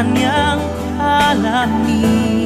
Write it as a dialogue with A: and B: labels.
A: Keadaan yang alami